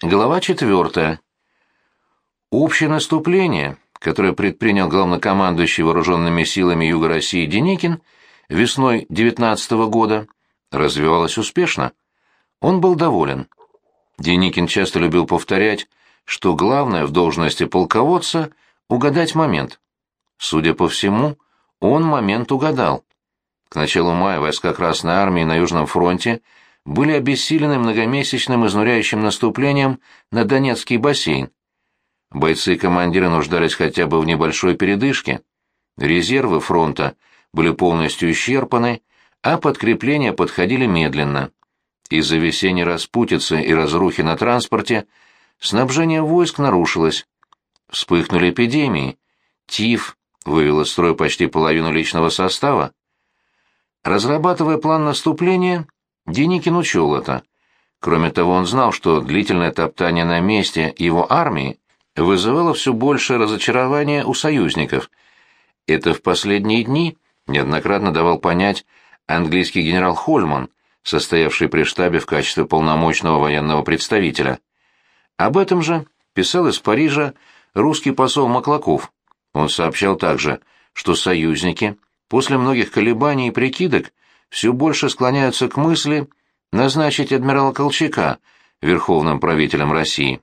Глава четвертая. Общее наступление, которое предпринял главнокомандующий вооруженными силами Юга России Деникин весной 19 года, развивалось успешно. Он был доволен. Деникин часто любил повторять, что главное в должности полководца — угадать момент. Судя по всему, он момент угадал. К началу мая войска Красной Армии на Южном фронте были обессилены многомесячным изнуряющим наступлением на Донецкий бассейн. Бойцы и командиры нуждались хотя бы в небольшой передышке. Резервы фронта были полностью исчерпаны, а подкрепления подходили медленно. Из-за весенней распутицы и разрухи на транспорте снабжение войск нарушилось. Вспыхнули эпидемии. ТИФ вывел из строя почти половину личного состава. Разрабатывая план наступления, Деникин учел это. Кроме того, он знал, что длительное топтание на месте его армии вызывало все большее разочарование у союзников. Это в последние дни неоднократно давал понять английский генерал Хольман, состоявший при штабе в качестве полномочного военного представителя. Об этом же писал из Парижа русский посол Маклаков. Он сообщал также, что союзники после многих колебаний и прикидок все больше склоняются к мысли назначить адмирала Колчака верховным правителем России.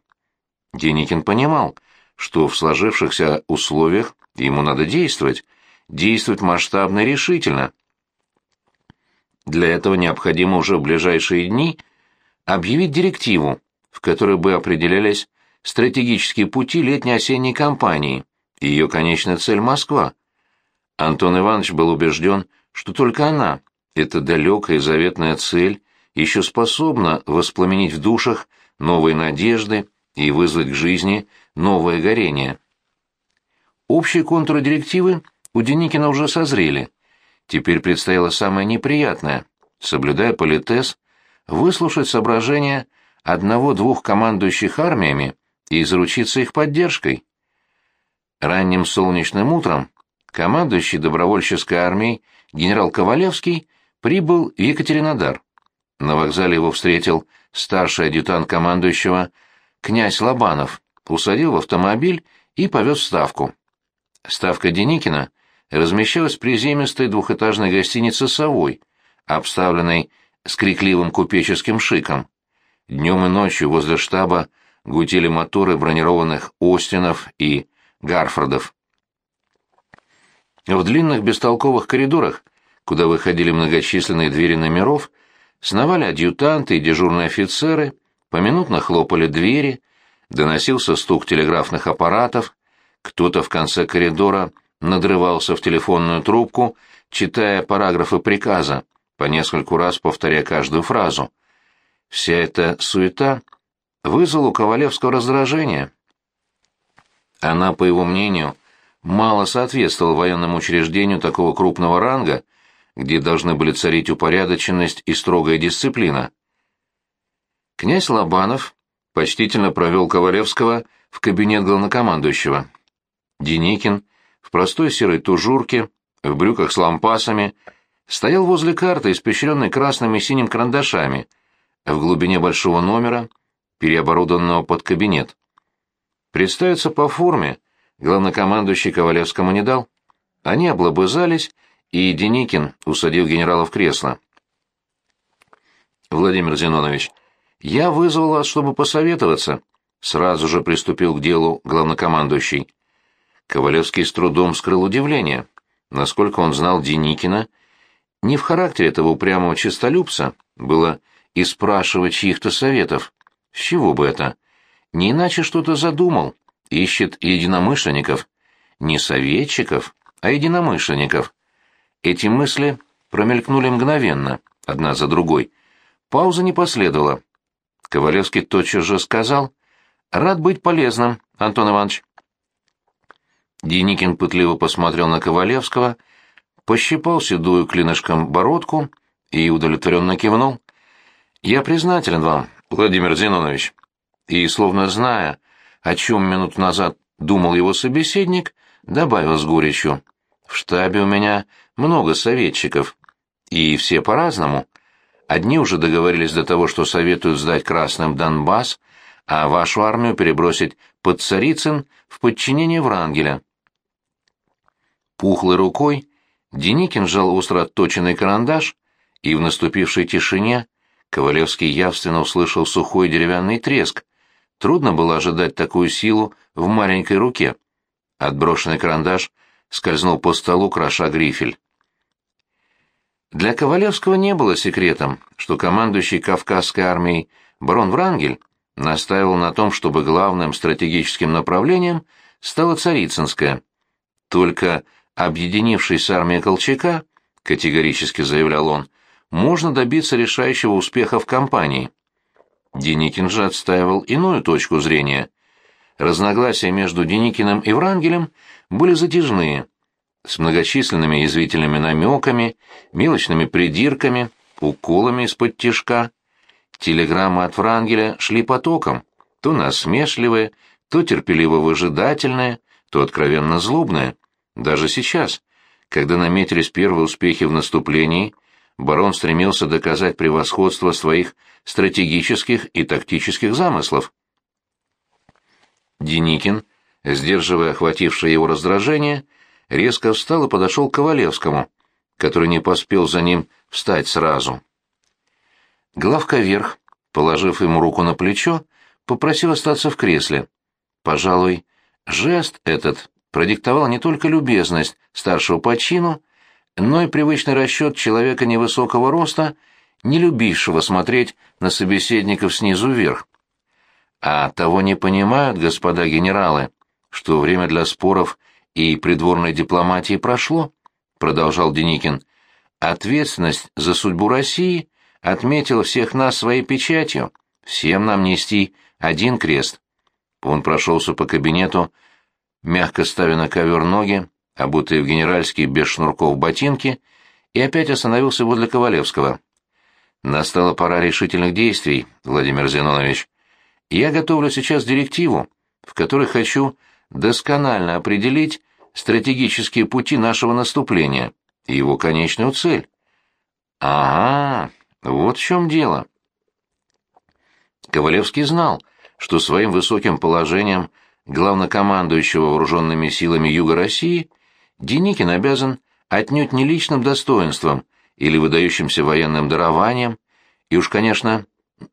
Деникин понимал, что в сложившихся условиях ему надо действовать, действовать масштабно и решительно. Для этого необходимо уже в ближайшие дни объявить директиву, в которой бы определялись стратегические пути летней-осенней кампании и ее конечная цель Москва. Антон Иванович был убежден, что только она, эта далекая и заветная цель еще способна воспламенить в душах новые надежды и вызвать к жизни новое горение. Общие контуры директивы у Деникина уже созрели. Теперь предстояло самое неприятное — соблюдая политез, выслушать соображения одного-двух командующих армиями и заручиться их поддержкой. Ранним солнечным утром командующий добровольческой армией генерал Ковалевский прибыл в Екатеринодар. На вокзале его встретил старший адъютант командующего князь Лобанов, усадил в автомобиль и повез в Ставку. Ставка Деникина размещалась в приземистой двухэтажной гостинице «Совой», обставленной с крикливым купеческим шиком. Днем и ночью возле штаба гудели моторы бронированных Остинов и Гарфордов. В длинных бестолковых коридорах куда выходили многочисленные двери номеров, сновали адъютанты и дежурные офицеры, поминутно хлопали двери, доносился стук телеграфных аппаратов, кто-то в конце коридора надрывался в телефонную трубку, читая параграфы приказа, по нескольку раз повторяя каждую фразу. Вся эта суета вызвала у Ковалевского раздражение. Она, по его мнению, мало соответствовала военному учреждению такого крупного ранга, где должны были царить упорядоченность и строгая дисциплина. Князь Лобанов почтительно провел Ковалевского в кабинет главнокомандующего. Деникин в простой серой тужурке, в брюках с лампасами, стоял возле карты, испещренной красным и синим карандашами, в глубине большого номера, переоборудованного под кабинет. Представиться по форме главнокомандующий Ковалевскому не дал. Они облобызались и Деникин усадил генерала в кресло. «Владимир Зинонович, я вызвал вас, чтобы посоветоваться», — сразу же приступил к делу главнокомандующий. Ковалевский с трудом скрыл удивление. Насколько он знал Деникина, не в характере этого упрямого честолюбца было и спрашивать чьих-то советов. С чего бы это? Не иначе что-то задумал, ищет единомышленников. Не советчиков, а единомышленников. Эти мысли промелькнули мгновенно, одна за другой. Пауза не последовала. Ковалевский тотчас же сказал, «Рад быть полезным, Антон Иванович». Деникин пытливо посмотрел на Ковалевского, пощипал седую клинышком бородку и удовлетворенно кивнул. «Я признателен вам, Владимир Зинонович». И, словно зная, о чем минуту назад думал его собеседник, добавил с горечью. «В штабе у меня много советчиков, и все по-разному. Одни уже договорились до того, что советуют сдать красным Донбасс, а вашу армию перебросить под Царицын в подчинение Врангеля. Пухлой рукой Деникин сжал остро отточенный карандаш, и в наступившей тишине Ковалевский явственно услышал сухой деревянный треск. Трудно было ожидать такую силу в маленькой руке. Отброшенный карандаш скользнул по столу, кроша грифель. Для Ковалевского не было секретом, что командующий Кавказской армией барон Врангель настаивал на том, чтобы главным стратегическим направлением стала Царицынская. Только объединившись с армией Колчака, категорически заявлял он, можно добиться решающего успеха в кампании. Деникин же отстаивал иную точку зрения. Разногласия между Деникиным и Врангелем были затяжные, с многочисленными язвительными намеками, мелочными придирками, уколами из-под тишка. Телеграммы от Врангеля шли потоком, то насмешливые, то терпеливо-выжидательные, то откровенно злобные. Даже сейчас, когда наметились первые успехи в наступлении, барон стремился доказать превосходство своих стратегических и тактических замыслов. Деникин, сдерживая охватившее его раздражение, резко встал и подошел к Ковалевскому, который не поспел за ним встать сразу. Главка вверх, положив ему руку на плечо, попросил остаться в кресле. Пожалуй, жест этот продиктовал не только любезность старшего по чину, но и привычный расчет человека невысокого роста, не любившего смотреть на собеседников снизу вверх. А того не понимают, господа генералы, что время для споров и придворной дипломатии прошло, продолжал Деникин. Ответственность за судьбу России отметила всех нас своей печатью. Всем нам нести один крест. Он прошелся по кабинету, мягко ставя на ковер ноги, обутые в генеральские без шнурков ботинки, и опять остановился возле Ковалевского. Настала пора решительных действий, Владимир Зинонович. Я готовлю сейчас директиву, в которой хочу досконально определить стратегические пути нашего наступления и его конечную цель. Ага, вот в чем дело. Ковалевский знал, что своим высоким положением главнокомандующего вооруженными силами Юга России Деникин обязан отнюдь не личным достоинством или выдающимся военным дарованием, и уж, конечно,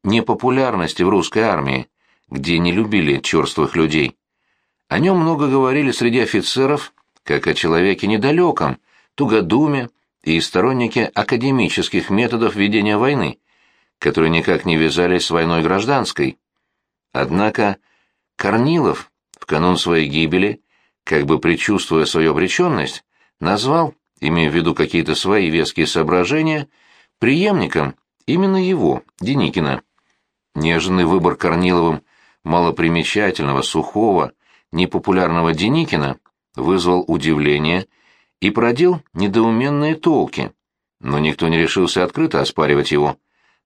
непопулярности в русской армии, где не любили черствых людей. О нем много говорили среди офицеров, как о человеке недалеком, тугодуме и стороннике академических методов ведения войны, которые никак не вязались с войной гражданской. Однако Корнилов в канун своей гибели, как бы предчувствуя свою обреченность, назвал, имея в виду какие-то свои веские соображения, преемником именно его, Деникина. Нежный выбор Корниловым малопримечательного, сухого, непопулярного Деникина вызвал удивление и продел недоуменные толки, но никто не решился открыто оспаривать его.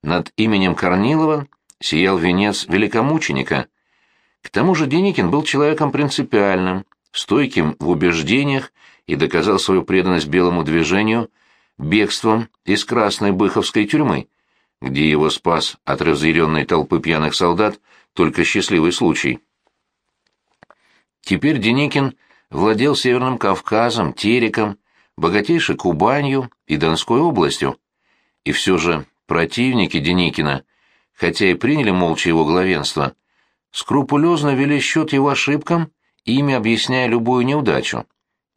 Над именем Корнилова сиял венец великомученика. К тому же Деникин был человеком принципиальным, стойким в убеждениях и доказал свою преданность белому движению бегством из Красной Быховской тюрьмы, где его спас от разъяренной толпы пьяных солдат только счастливый случай. Теперь Деникин владел Северным Кавказом, Тереком, богатейшей Кубанью и Донской областью. И все же противники Деникина, хотя и приняли молча его главенство, скрупулезно вели счет его ошибкам, ими объясняя любую неудачу.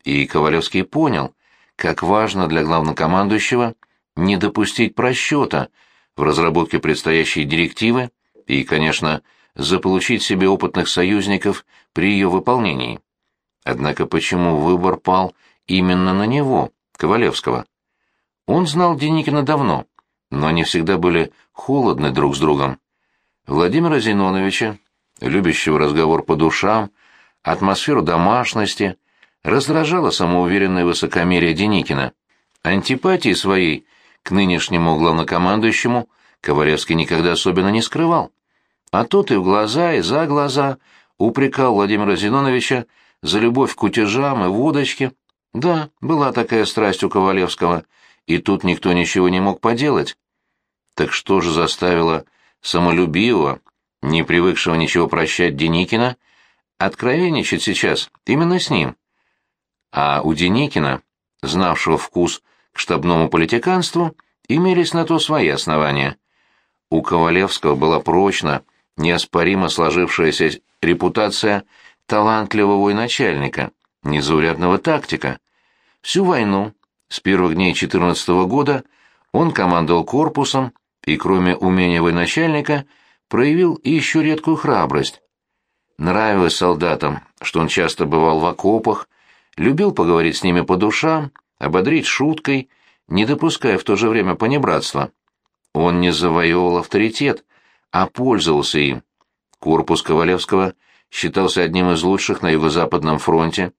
И Ковалевский понял, как важно для главнокомандующего не допустить просчета в разработке предстоящей директивы и, конечно, заполучить себе опытных союзников при ее выполнении. Однако почему выбор пал именно на него, Ковалевского? Он знал Деникина давно, но они всегда были холодны друг с другом. Владимира Зиноновича, любящего разговор по душам, атмосферу домашности, раздражало самоуверенное высокомерие Деникина. Антипатии своей к нынешнему главнокомандующему Ковалевский никогда особенно не скрывал. А тот и в глаза, и за глаза упрекал Владимира Зиноновича за любовь к кутежам и водочке. Да, была такая страсть у Ковалевского, и тут никто ничего не мог поделать. Так что же заставило самолюбивого, не привыкшего ничего прощать Деникина, откровенничать сейчас именно с ним. А у Деникина, знавшего вкус к штабному политиканству, имелись на то свои основания. У Ковалевского была прочно, неоспоримо сложившаяся репутация талантливого военачальника, незаурядного тактика. Всю войну, с первых дней 14 -го года, он командовал корпусом и, кроме умения военачальника, проявил и еще редкую храбрость. Нравилось солдатам, что он часто бывал в окопах, любил поговорить с ними по душам, ободрить шуткой, не допуская в то же время понебратства. Он не завоевывал авторитет, а пользовался им. Корпус Ковалевского считался одним из лучших на Юго-Западном фронте,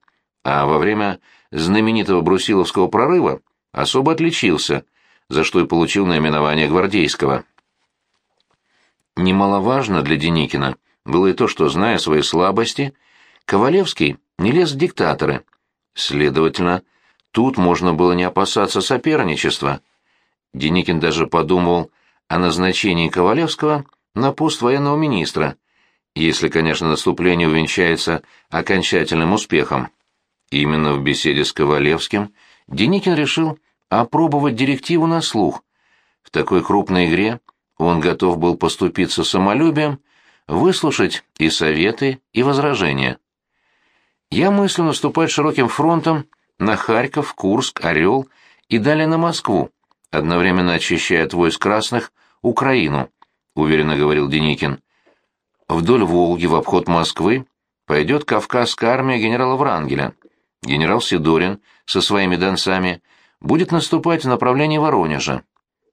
а во время знаменитого Брусиловского прорыва особо отличился, за что и получил наименование гвардейского. Немаловажно для Деникина было и то, что, зная свои слабости, Ковалевский не лез в диктаторы. Следовательно, тут можно было не опасаться соперничества. Деникин даже подумал о назначении Ковалевского на пост военного министра, если, конечно, наступление увенчается окончательным успехом. Именно в беседе с Ковалевским Деникин решил опробовать директиву на слух. В такой крупной игре он готов был поступиться самолюбием, выслушать и советы, и возражения. Я мыслю наступать широким фронтом на Харьков, Курск, Орел и далее на Москву, одновременно очищая от войск красных Украину, уверенно говорил Деникин. Вдоль Волги в обход Москвы пойдет Кавказская армия генерала Врангеля. Генерал Сидорин со своими донцами будет наступать в направлении Воронежа.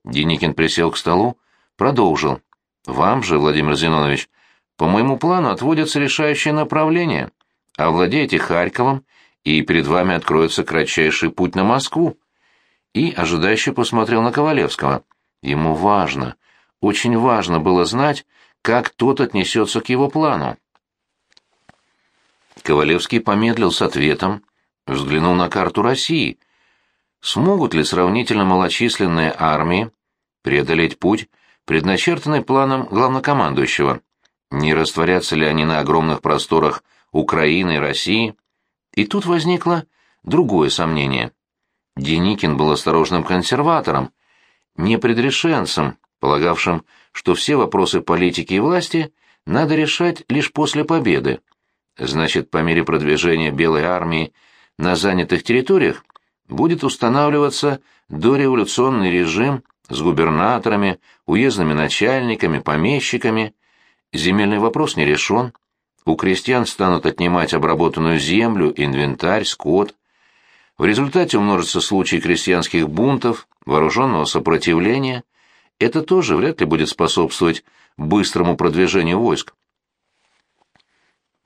Деникин присел к столу, продолжил. «Вам же, Владимир Зинонович, по моему плану отводятся решающие направления. Овладейте Харьковом, и перед вами откроется кратчайший путь на Москву». И ожидающе посмотрел на Ковалевского. Ему важно, очень важно было знать, как тот отнесется к его плану. Ковалевский помедлил с ответом, взглянул на карту России. Смогут ли сравнительно малочисленные армии преодолеть путь, предначертанный планом главнокомандующего? Не растворятся ли они на огромных просторах Украины и России? И тут возникло другое сомнение. Деникин был осторожным консерватором, не предрешенцем, полагавшим, что все вопросы политики и власти надо решать лишь после победы. Значит, по мере продвижения Белой армии на занятых территориях будет устанавливаться дореволюционный режим с губернаторами, уездными начальниками, помещиками. Земельный вопрос не решен. У крестьян станут отнимать обработанную землю, инвентарь, скот. В результате умножатся случаи крестьянских бунтов, вооруженного сопротивления. Это тоже вряд ли будет способствовать быстрому продвижению войск.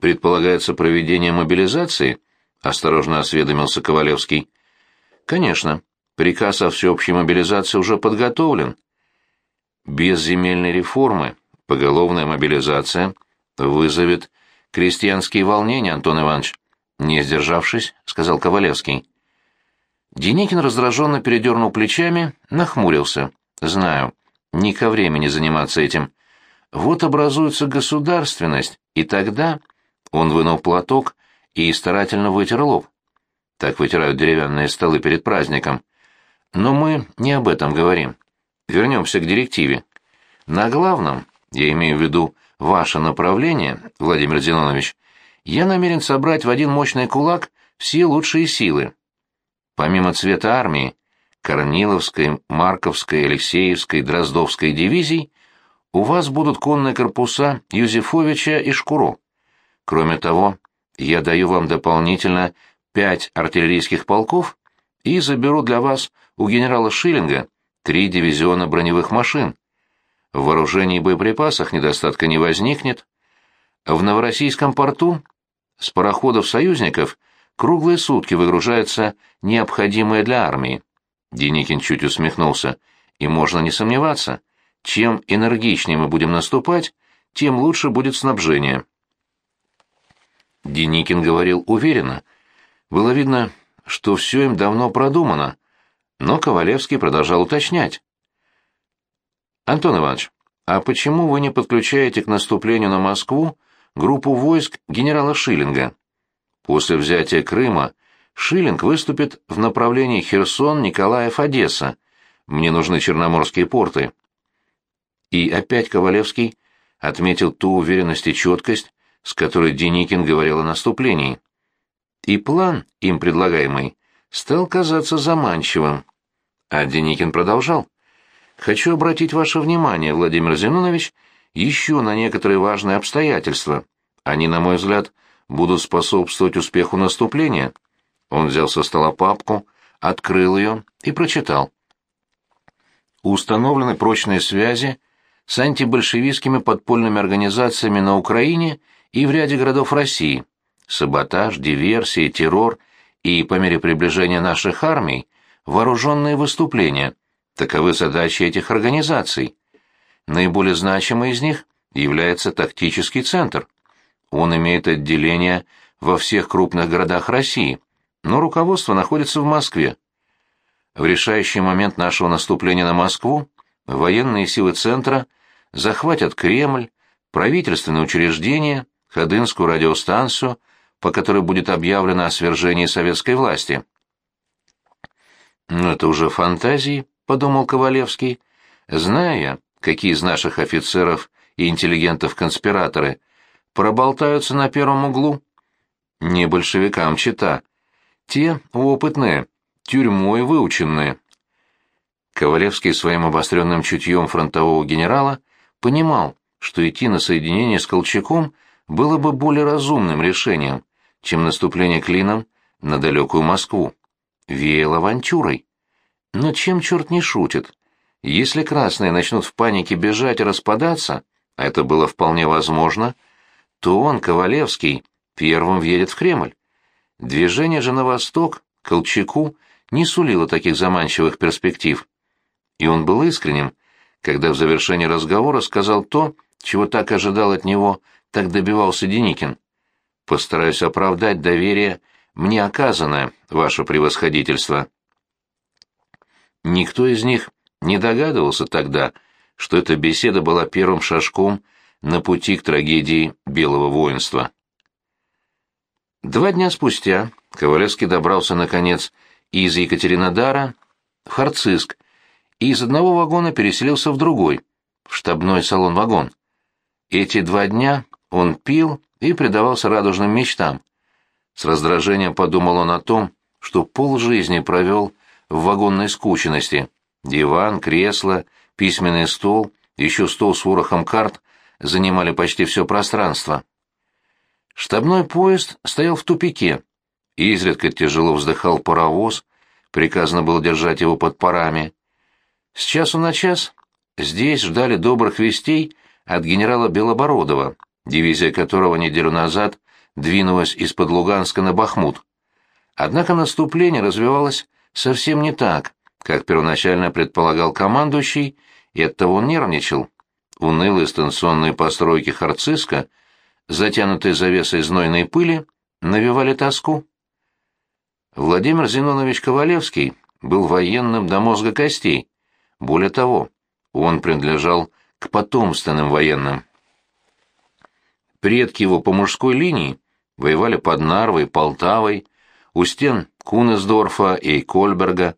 Предполагается проведение мобилизации –— осторожно осведомился Ковалевский. «Конечно. Приказ о всеобщей мобилизации уже подготовлен. Без земельной реформы поголовная мобилизация вызовет крестьянские волнения, Антон Иванович». «Не сдержавшись», — сказал Ковалевский. Деникин раздраженно передернул плечами, нахмурился. «Знаю. Не ко времени заниматься этим. Вот образуется государственность, и тогда...» Он вынул платок и старательно вытер лоб. Так вытирают деревянные столы перед праздником. Но мы не об этом говорим. Вернемся к директиве. На главном, я имею в виду ваше направление, Владимир Зинонович, я намерен собрать в один мощный кулак все лучшие силы. Помимо цвета армии, Корниловской, Марковской, Алексеевской, Дроздовской дивизий, у вас будут конные корпуса Юзефовича и Шкуро. Кроме того, я даю вам дополнительно пять артиллерийских полков и заберу для вас у генерала Шиллинга три дивизиона броневых машин. В вооружении и боеприпасах недостатка не возникнет. В Новороссийском порту с пароходов союзников круглые сутки выгружается необходимое для армии. Деникин чуть усмехнулся. И можно не сомневаться, чем энергичнее мы будем наступать, тем лучше будет снабжение. Деникин говорил уверенно. Было видно, что все им давно продумано, но Ковалевский продолжал уточнять. «Антон Иванович, а почему вы не подключаете к наступлению на Москву группу войск генерала Шиллинга? После взятия Крыма Шиллинг выступит в направлении Херсон, Николаев, Одесса. Мне нужны черноморские порты. И опять Ковалевский отметил ту уверенность и четкость, с которой Деникин говорил о наступлении. И план, им предлагаемый, стал казаться заманчивым. А Деникин продолжал. «Хочу обратить ваше внимание, Владимир Зинонович, еще на некоторые важные обстоятельства. Они, на мой взгляд, будут способствовать успеху наступления». Он взял со стола папку, открыл ее и прочитал. Установлены прочные связи с антибольшевистскими подпольными организациями на Украине и в ряде городов России. Саботаж, диверсии, террор и, по мере приближения наших армий, вооруженные выступления. Таковы задачи этих организаций. Наиболее значимой из них является тактический центр. Он имеет отделения во всех крупных городах России – но руководство находится в Москве. В решающий момент нашего наступления на Москву военные силы центра захватят Кремль, правительственные учреждения, Ходынскую радиостанцию, по которой будет объявлено о свержении советской власти. «Но это уже фантазии», — подумал Ковалевский. «Знаю я, какие из наших офицеров и интеллигентов конспираторы проболтаются на первом углу. Не большевикам чита, те опытные, тюрьмой выученные. Ковалевский своим обостренным чутьем фронтового генерала понимал, что идти на соединение с Колчаком было бы более разумным решением, чем наступление клином на далекую Москву. Веял авантюрой. Но чем черт не шутит? Если красные начнут в панике бежать и распадаться, а это было вполне возможно, то он, Ковалевский, первым въедет в Кремль. Движение же на восток, Колчаку, не сулило таких заманчивых перспектив. И он был искренним, когда в завершении разговора сказал то, чего так ожидал от него, так добивался Деникин. «Постараюсь оправдать доверие, мне оказанное, ваше превосходительство». Никто из них не догадывался тогда, что эта беседа была первым шажком на пути к трагедии белого воинства. Два дня спустя Ковалевский добрался, наконец, из Екатеринодара в Харциск и из одного вагона переселился в другой, в штабной салон-вагон. Эти два дня он пил и предавался радужным мечтам. С раздражением подумал он о том, что полжизни провел в вагонной скученности. Диван, кресло, письменный стол, еще стол с ворохом карт занимали почти все пространство. Штабной поезд стоял в тупике. Изредка тяжело вздыхал паровоз, приказано было держать его под парами. С часу на час здесь ждали добрых вестей от генерала Белобородова, дивизия которого неделю назад двинулась из-под Луганска на Бахмут. Однако наступление развивалось совсем не так, как первоначально предполагал командующий, и оттого он нервничал. Унылые станционные постройки Харциска — затянутые завесой знойной пыли, навевали тоску. Владимир Зинонович Ковалевский был военным до мозга костей. Более того, он принадлежал к потомственным военным. Предки его по мужской линии воевали под Нарвой, Полтавой, у стен Кунесдорфа и Кольберга,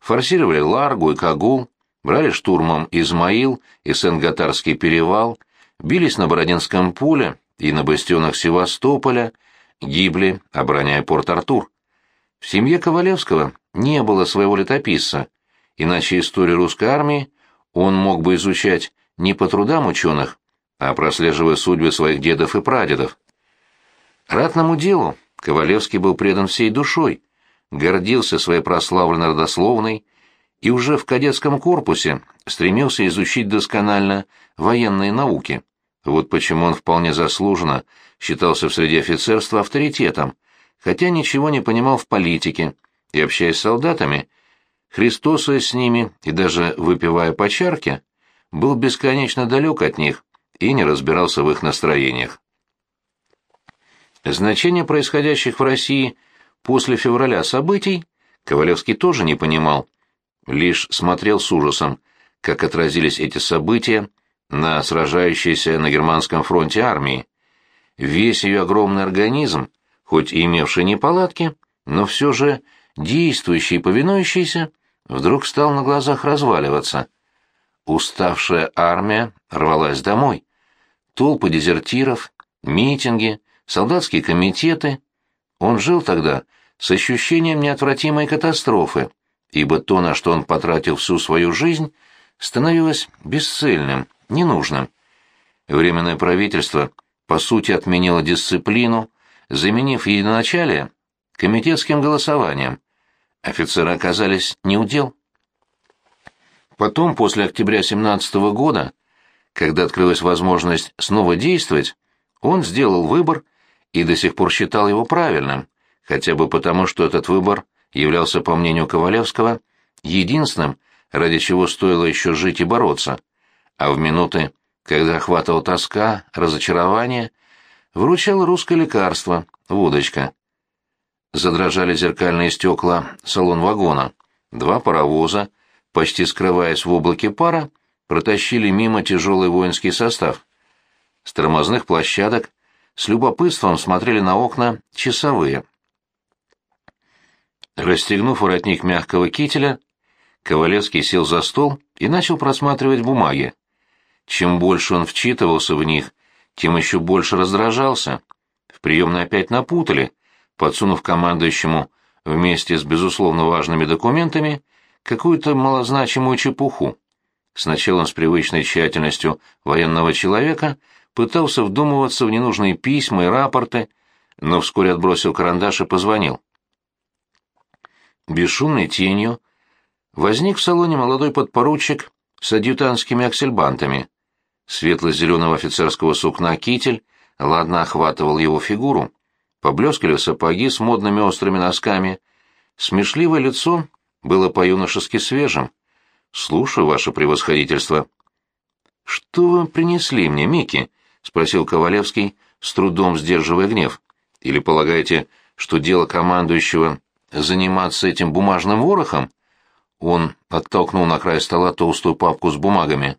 форсировали Ларгу и Кагул, брали штурмом Измаил и Сен-Гатарский перевал, бились на Бородинском поле и на бастионах Севастополя гибли, обороняя Порт-Артур. В семье Ковалевского не было своего летописца, иначе историю русской армии он мог бы изучать не по трудам ученых, а прослеживая судьбы своих дедов и прадедов. Ратному делу Ковалевский был предан всей душой, гордился своей прославленной родословной и уже в кадетском корпусе стремился изучить досконально военные науки. Вот почему он вполне заслуженно считался в среде офицерства авторитетом, хотя ничего не понимал в политике, и, общаясь с солдатами, христосуясь с ними и даже выпивая по чарке, был бесконечно далек от них и не разбирался в их настроениях. Значение происходящих в России после февраля событий Ковалевский тоже не понимал, лишь смотрел с ужасом, как отразились эти события на сражающейся на германском фронте армии. Весь ее огромный организм, хоть и имевший неполадки, но все же действующий и повинующийся, вдруг стал на глазах разваливаться. Уставшая армия рвалась домой. Толпы дезертиров, митинги, солдатские комитеты. Он жил тогда с ощущением неотвратимой катастрофы, ибо то, на что он потратил всю свою жизнь, становилось бесцельным, ненужным. Временное правительство, по сути, отменило дисциплину, заменив единоначалие комитетским голосованием. Офицеры оказались неудел. Потом, после октября 17 года, когда открылась возможность снова действовать, он сделал выбор и до сих пор считал его правильным, хотя бы потому, что этот выбор являлся, по мнению Ковалевского, единственным, ради чего стоило еще жить и бороться, а в минуты, когда охватывала тоска, разочарование, вручал русское лекарство, водочка. Задрожали зеркальные стекла салон вагона. Два паровоза, почти скрываясь в облаке пара, протащили мимо тяжелый воинский состав. С тормозных площадок с любопытством смотрели на окна часовые. Расстегнув воротник мягкого кителя, Ковалевский сел за стол и начал просматривать бумаги. Чем больше он вчитывался в них, тем еще больше раздражался. В приемной опять напутали, подсунув командующему вместе с безусловно важными документами какую-то малозначимую чепуху. Сначала он с привычной тщательностью военного человека пытался вдумываться в ненужные письма и рапорты, но вскоре отбросил карандаш и позвонил. Бесшумной тенью возник в салоне молодой подпоручик с адъютантскими аксельбантами. Светло-зеленого офицерского сукна китель ладно охватывал его фигуру, поблескали сапоги с модными острыми носками. Смешливое лицо было по-юношески свежим. «Слушаю, ваше превосходительство». «Что вы принесли мне, Микки?» — спросил Ковалевский, с трудом сдерживая гнев. «Или полагаете, что дело командующего заниматься этим бумажным ворохом?» Он оттолкнул на край стола толстую папку с бумагами.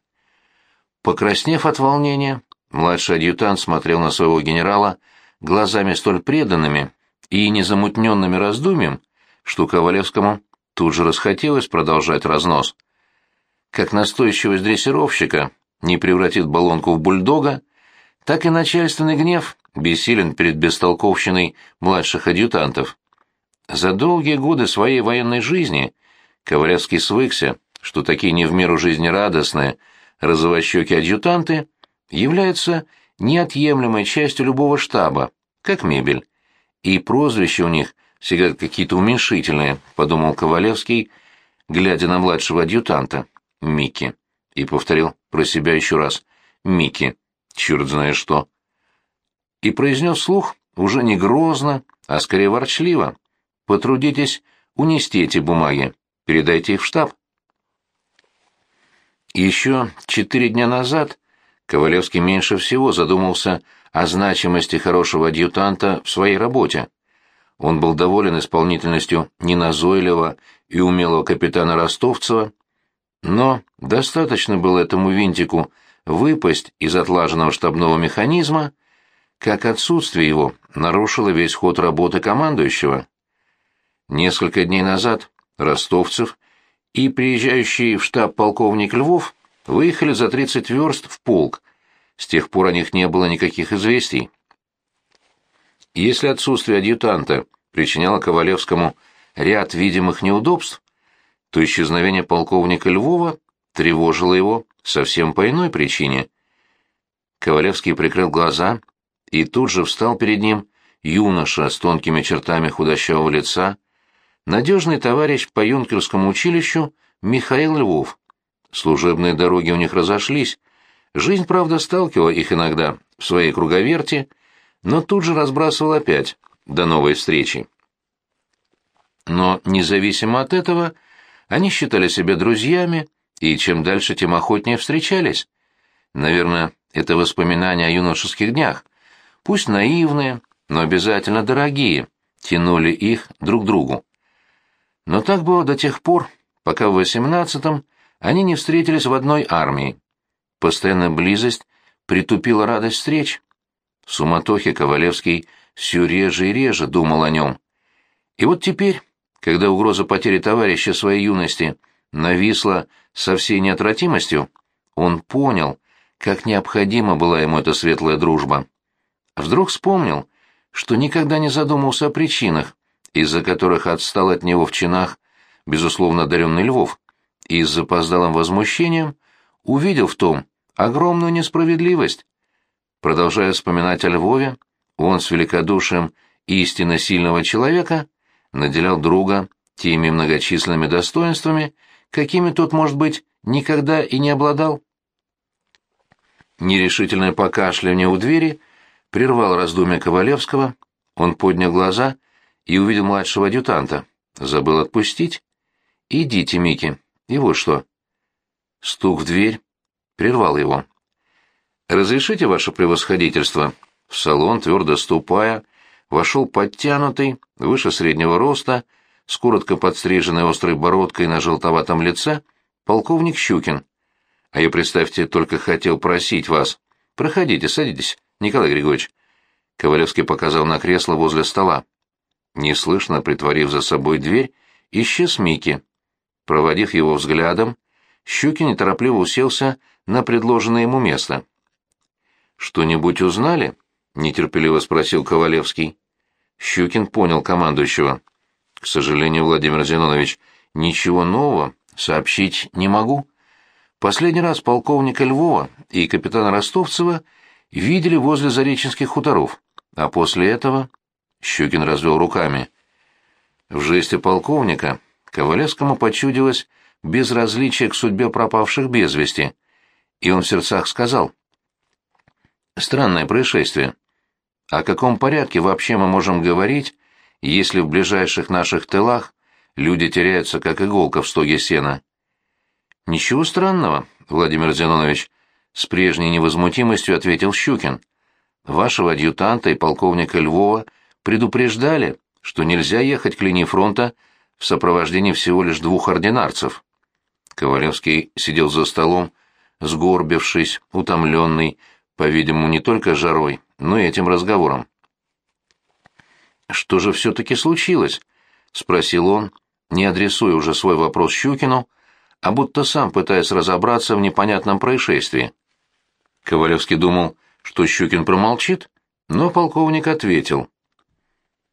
Покраснев от волнения, младший адъютант смотрел на своего генерала глазами столь преданными и незамутненными раздумьем, что Ковалевскому тут же расхотелось продолжать разнос. Как настойчивость дрессировщика не превратит баллонку в бульдога, так и начальственный гнев бессилен перед бестолковщиной младших адъютантов. За долгие годы своей военной жизни Ковалевский свыкся, что такие не в меру жизнерадостные, розовощеки адъютанты являются неотъемлемой частью любого штаба, как мебель. И прозвища у них всегда какие-то уменьшительные, подумал Ковалевский, глядя на младшего адъютанта, Микки, и повторил про себя еще раз, Микки, черт знает что. И произнес слух уже не грозно, а скорее ворчливо. Потрудитесь унести эти бумаги. Передайте их в штаб. Еще четыре дня назад Ковалевский меньше всего задумался о значимости хорошего адъютанта в своей работе. Он был доволен исполнительностью неназойливого и умелого капитана Ростовцева, но достаточно было этому винтику выпасть из отлаженного штабного механизма, как отсутствие его нарушило весь ход работы командующего. Несколько дней назад Ростовцев и приезжающий в штаб полковник Львов выехали за 30 верст в полк. С тех пор о них не было никаких известий. Если отсутствие адъютанта причиняло Ковалевскому ряд видимых неудобств, то исчезновение полковника Львова тревожило его совсем по иной причине. Ковалевский прикрыл глаза и тут же встал перед ним юноша с тонкими чертами худощавого лица, надежный товарищ по юнкерскому училищу Михаил Львов. Служебные дороги у них разошлись. Жизнь, правда, сталкивала их иногда в своей круговерти, но тут же разбрасывала опять. До новой встречи. Но, независимо от этого, они считали себя друзьями, и чем дальше, тем охотнее встречались. Наверное, это воспоминания о юношеских днях. Пусть наивные, но обязательно дорогие, тянули их друг к другу. Но так было до тех пор, пока в восемнадцатом они не встретились в одной армии. постоянная близость притупила радость встреч. В суматохе Ковалевский все реже и реже думал о нем. И вот теперь, когда угроза потери товарища своей юности нависла со всей неотвратимостью, он понял, как необходима была ему эта светлая дружба. Вдруг вспомнил, что никогда не задумался о причинах, из-за которых отстал от него в чинах, безусловно, одаренный Львов, и с запоздалым возмущением увидел в том огромную несправедливость. Продолжая вспоминать о Львове, он с великодушием истинно сильного человека наделял друга теми многочисленными достоинствами, какими тот, может быть, никогда и не обладал. Нерешительное покашливание у двери прервал раздумья Ковалевского, он поднял глаза и увидел младшего адъютанта. Забыл отпустить? «Идите, Микки. И вот что». Стук в дверь прервал его. «Разрешите ваше превосходительство?» В салон, твердо ступая, вошел подтянутый, выше среднего роста, с коротко подстриженной острой бородкой на желтоватом лице, полковник Щукин. А я, представьте, только хотел просить вас. Проходите, садитесь, Николай Григорьевич. Ковалевский показал на кресло возле стола. Неслышно, притворив за собой дверь, исчез Микки. Проводив его взглядом, Щукин неторопливо уселся на предложенное ему место. «Что-нибудь узнали?» — нетерпеливо спросил Ковалевский. Щукин понял командующего. «К сожалению, Владимир Зинонович, ничего нового сообщить не могу. Последний раз полковника Львова и капитана Ростовцева видели возле Зареченских хуторов, а после этого...» Щукин развел руками. В жесте полковника Ковалевскому почудилось безразличие к судьбе пропавших без вести, и он в сердцах сказал. «Странное происшествие. О каком порядке вообще мы можем говорить, если в ближайших наших тылах люди теряются, как иголка в стоге сена? Ничего странного, Владимир Зинонович, с прежней невозмутимостью ответил Щукин. Вашего адъютанта и полковника Львова предупреждали, что нельзя ехать к линии фронта в сопровождении всего лишь двух ординарцев. Ковалевский сидел за столом, сгорбившись, утомленный, по-видимому, не только жарой, но и этим разговором. «Что же все-таки случилось?» — спросил он, не адресуя уже свой вопрос Щукину, а будто сам пытаясь разобраться в непонятном происшествии. Ковалевский думал, что Щукин промолчит, но полковник ответил.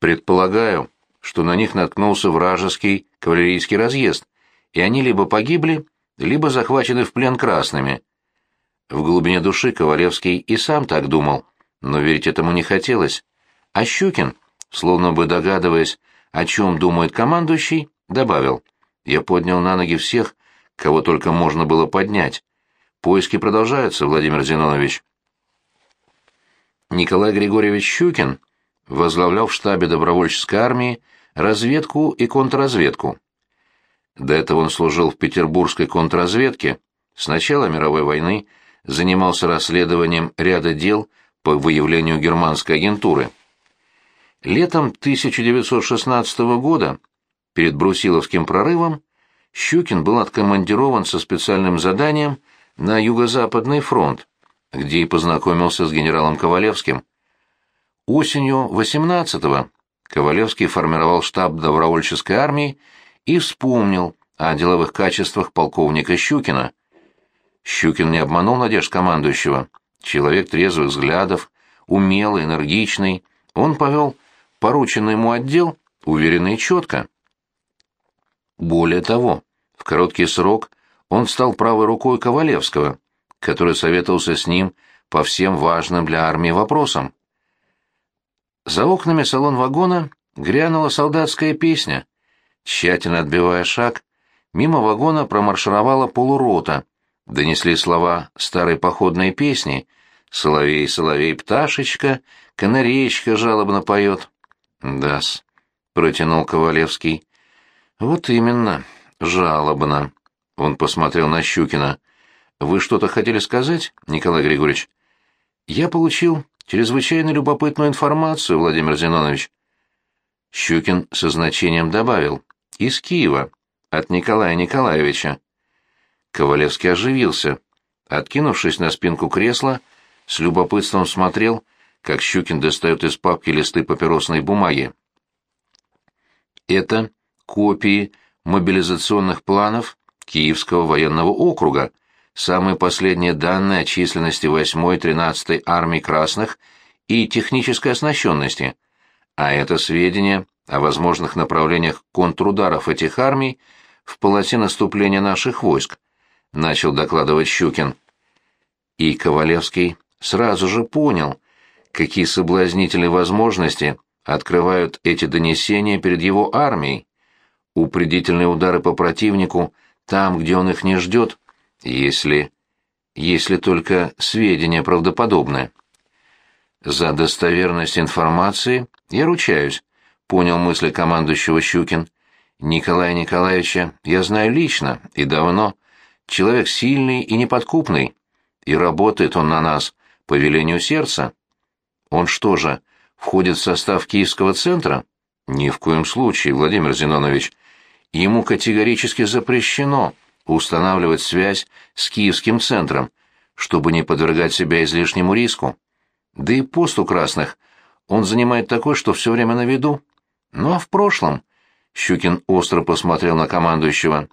«Предполагаю, что на них наткнулся вражеский кавалерийский разъезд, и они либо погибли, либо захвачены в плен красными. В глубине души Ковалевский и сам так думал, но верить этому не хотелось. А Щукин, словно бы догадываясь, о чем думает командующий, добавил. «Я поднял на ноги всех, кого только можно было поднять. Поиски продолжаются, Владимир Зинонович». Николай Григорьевич Щукин возглавлял в штабе добровольческой армии разведку и контрразведку. До этого он служил в петербургской контрразведке, с начала мировой войны занимался расследованием ряда дел по выявлению германской агентуры. Летом 1916 года, перед Брусиловским прорывом, Щукин был откомандирован со специальным заданием на Юго-Западный фронт, где и познакомился с генералом Ковалевским. Осенью 18-го Ковалевский формировал штаб добровольческой армии и вспомнил о деловых качествах полковника Щукина. Щукин не обманул надежд командующего. Человек трезвых взглядов, умелый, энергичный. Он повел порученный ему отдел уверенно и четко. Более того, в короткий срок он стал правой рукой Ковалевского, который советовался с ним по всем важным для армии вопросам. За окнами салон вагона грянула солдатская песня. Тщательно отбивая шаг, мимо вагона промаршировала полурота, донесли слова старой походной песни «Соловей, соловей, пташечка, канареечка жалобно поет». «Да-с», — протянул Ковалевский. «Вот именно, жалобно». Он посмотрел на Щукина. «Вы что-то хотели сказать, Николай Григорьевич?» «Я получил чрезвычайно любопытную информацию, Владимир Зинонович». Щукин со значением добавил. «Из Киева, от Николая Николаевича». Ковалевский оживился. откинувшись на спинку кресла, с любопытством смотрел, как Щукин достает из папки листы папиросной бумаги. Это копии мобилизационных планов Киевского военного округа, самые последние данные о численности 8-й 13-й армий красных и технической оснащенности, а это сведения о возможных направлениях контрударов этих армий в полосе наступления наших войск, начал докладывать Щукин. И Ковалевский сразу же понял, какие соблазнительные возможности открывают эти донесения перед его армией. Упредительные удары по противнику там, где он их не ждет, если... если только сведения правдоподобны. За достоверность информации я ручаюсь, понял мысли командующего Щукин. Николая Николаевича я знаю лично и давно. Человек сильный и неподкупный, и работает он на нас по велению сердца. Он что же, входит в состав Киевского центра? Ни в коем случае, Владимир Зинонович. Ему категорически запрещено устанавливать связь с Киевским центром, чтобы не подвергать себя излишнему риску. Да и пост у красных он занимает такой, что все время на виду. Ну а в прошлом... Щукин остро посмотрел на командующего.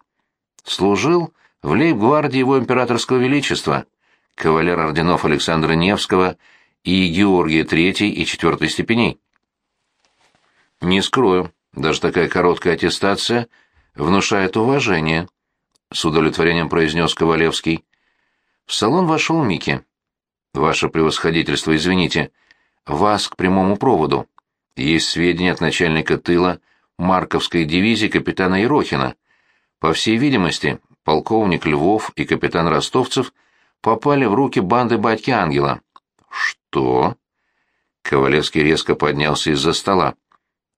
Служил в лейб-гвардии его императорского величества, кавалер орденов Александра Невского и Георгия Третьей и Четвертой степеней. Не скрою, даже такая короткая аттестация внушает уважение, с удовлетворением произнес Ковалевский. В салон вошел Микки. Ваше превосходительство, извините, вас к прямому проводу. Есть сведения от начальника тыла Марковской дивизии капитана Ерохина. По всей видимости, полковник Львов и капитан Ростовцев попали в руки банды батьки Ангела. Что? Ковалевский резко поднялся из-за стола.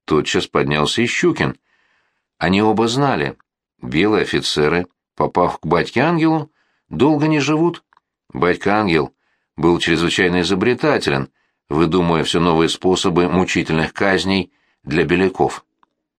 Тотчас поднялся и Щукин. Они оба знали. Белые офицеры, попав к батьке Ангелу, долго не живут. Батька Ангел был чрезвычайно изобретателен, выдумывая все новые способы мучительных казней для беляков.